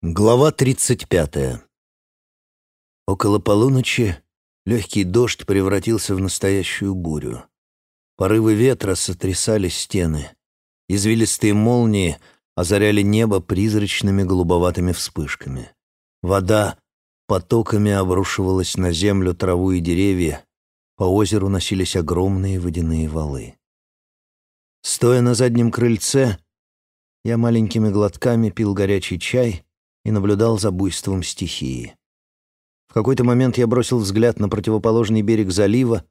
Глава 35. Около полуночи легкий дождь превратился в настоящую бурю. Порывы ветра сотрясали стены. Извилистые молнии озаряли небо призрачными голубоватыми вспышками. Вода потоками обрушивалась на землю, траву и деревья. По озеру носились огромные водяные валы. Стоя на заднем крыльце, я маленькими глотками пил горячий чай — и наблюдал за буйством стихии. В какой-то момент я бросил взгляд на противоположный берег залива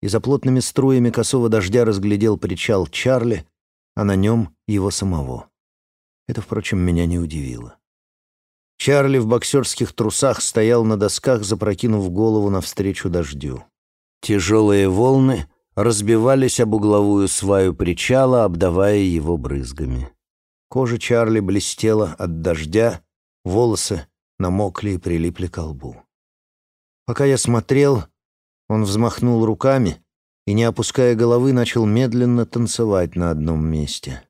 и за плотными струями косого дождя разглядел причал Чарли, а на нем его самого. Это, впрочем, меня не удивило. Чарли в боксерских трусах стоял на досках, запрокинув голову навстречу дождю. Тяжелые волны разбивались об угловую сваю причала, обдавая его брызгами. Кожа Чарли блестела от дождя, Волосы намокли и прилипли к лбу. Пока я смотрел, он взмахнул руками и, не опуская головы, начал медленно танцевать на одном месте.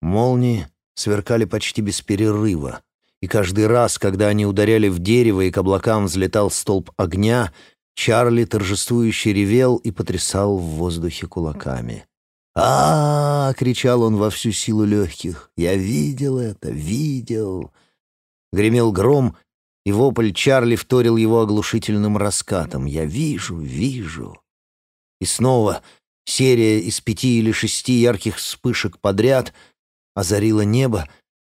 Молнии сверкали почти без перерыва, и каждый раз, когда они ударяли в дерево и к облакам взлетал столб огня, Чарли торжествующе ревел и потрясал в воздухе кулаками. А, -а, -а кричал он во всю силу легких. «Я видел это, видел!» Гремел гром, и вопль Чарли вторил его оглушительным раскатом. «Я вижу, вижу!» И снова серия из пяти или шести ярких вспышек подряд озарила небо,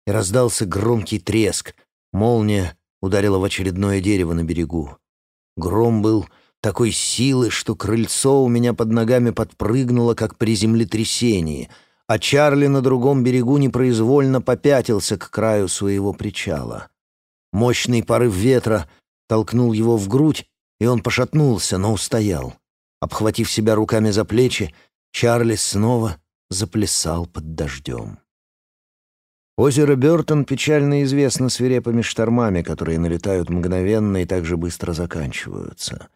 и раздался громкий треск. Молния ударила в очередное дерево на берегу. Гром был такой силы, что крыльцо у меня под ногами подпрыгнуло, как при землетрясении, а Чарли на другом берегу непроизвольно попятился к краю своего причала. Мощный порыв ветра толкнул его в грудь, и он пошатнулся, но устоял. Обхватив себя руками за плечи, Чарли снова заплясал под дождем. Озеро Бёртон печально известно свирепыми штормами, которые налетают мгновенно и так же быстро заканчиваются.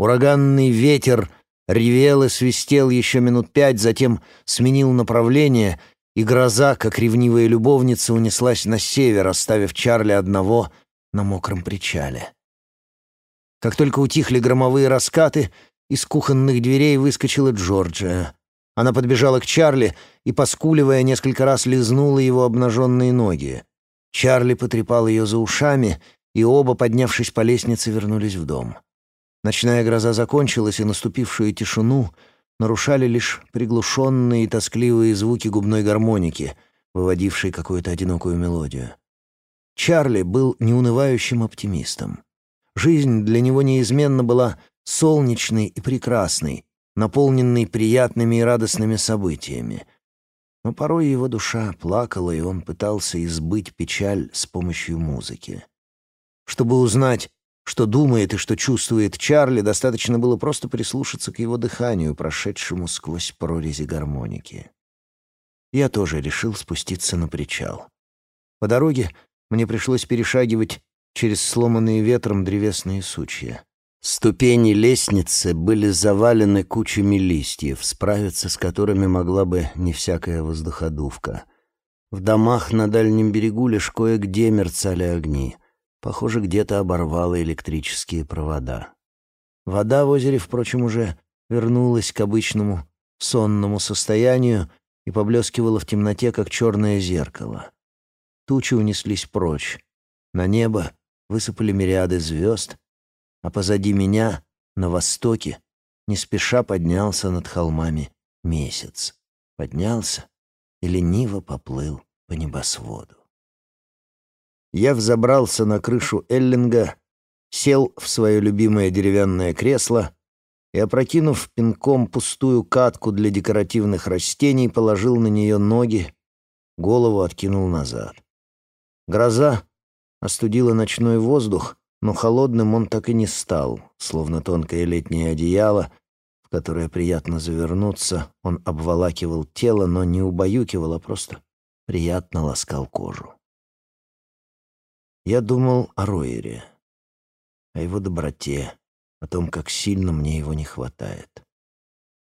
Ураганный ветер ревел и свистел еще минут пять, затем сменил направление, и гроза, как ревнивая любовница, унеслась на север, оставив Чарли одного на мокром причале. Как только утихли громовые раскаты, из кухонных дверей выскочила Джорджия. Она подбежала к Чарли и, поскуливая, несколько раз лизнула его обнаженные ноги. Чарли потрепал ее за ушами, и оба, поднявшись по лестнице, вернулись в дом. Ночная гроза закончилась, и наступившую тишину нарушали лишь приглушенные и тоскливые звуки губной гармоники, выводившей какую-то одинокую мелодию. Чарли был неунывающим оптимистом. Жизнь для него неизменно была солнечной и прекрасной, наполненной приятными и радостными событиями. Но порой его душа плакала, и он пытался избыть печаль с помощью музыки. Чтобы узнать, что думает и что чувствует Чарли, достаточно было просто прислушаться к его дыханию, прошедшему сквозь прорези гармоники. Я тоже решил спуститься на причал. По дороге мне пришлось перешагивать через сломанные ветром древесные сучья. Ступени лестницы были завалены кучами листьев, справиться с которыми могла бы не всякая воздуходувка. В домах на дальнем берегу лишь кое-где мерцали огни. Похоже, где-то оборвало электрические провода. Вода в озере, впрочем, уже вернулась к обычному сонному состоянию и поблескивала в темноте, как черное зеркало. Тучи унеслись прочь. На небо высыпали мириады звезд, а позади меня, на востоке, не спеша поднялся над холмами месяц. Поднялся и лениво поплыл по небосводу. Я взобрался на крышу Эллинга, сел в свое любимое деревянное кресло и, опрокинув пинком пустую катку для декоративных растений, положил на нее ноги, голову откинул назад. Гроза остудила ночной воздух, но холодным он так и не стал, словно тонкое летнее одеяло, в которое приятно завернуться, он обволакивал тело, но не убаюкивал, а просто приятно ласкал кожу. Я думал о Ройере, о его доброте, о том, как сильно мне его не хватает.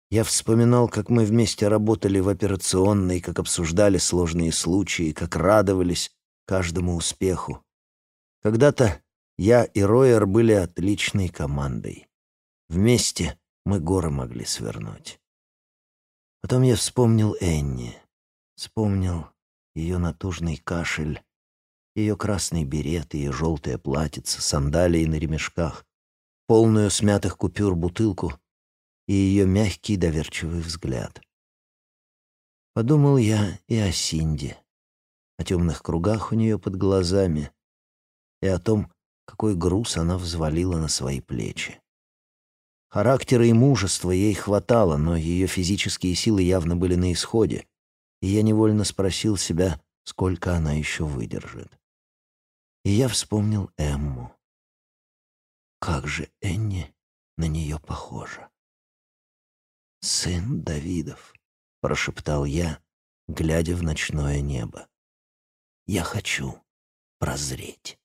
Я вспоминал, как мы вместе работали в операционной, как обсуждали сложные случаи, как радовались, каждому успеху. Когда-то я и Ройер были отличной командой. Вместе мы горы могли свернуть. Потом я вспомнил Энни. Вспомнил ее натужный кашель, ее красный берет, ее желтое платьице, сандалии на ремешках, полную смятых купюр бутылку и ее мягкий доверчивый взгляд. Подумал я и о Синди, о темных кругах у нее под глазами и о том, какой груз она взвалила на свои плечи. Характера и мужества ей хватало, но ее физические силы явно были на исходе, и я невольно спросил себя, сколько она еще выдержит. И я вспомнил Эмму. Как же Энни на нее похожа. «Сын Давидов», — прошептал я, глядя в ночное небо. «Я хочу прозреть».